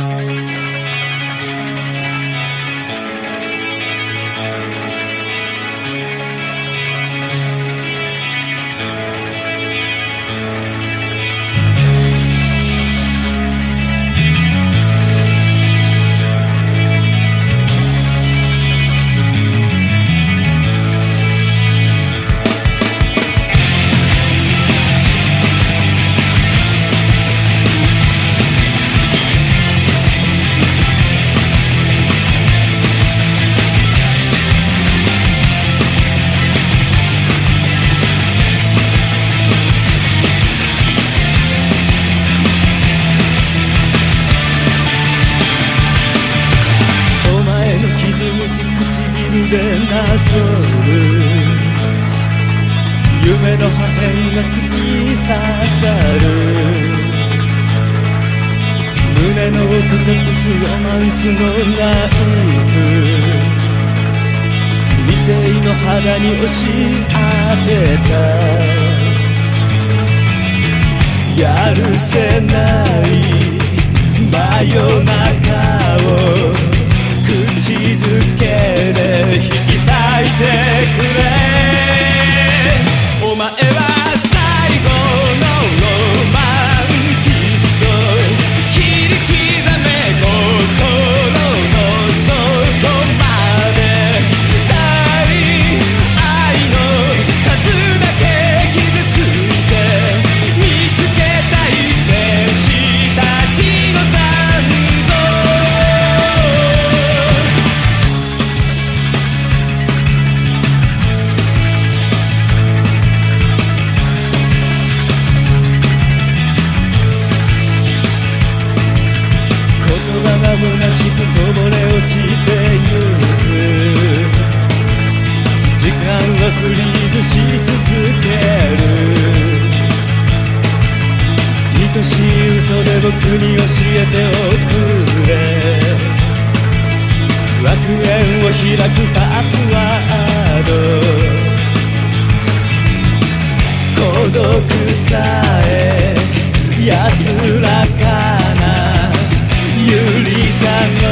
お夢の破片が突き刺さる。胸の奥隠すロマンスのナイフ。理性の肌に押し当てた。やるせない真夜中を口づけで。嘘で僕に教えておくれ。楽園を開くパスワード。孤独さえ安らかな揺りため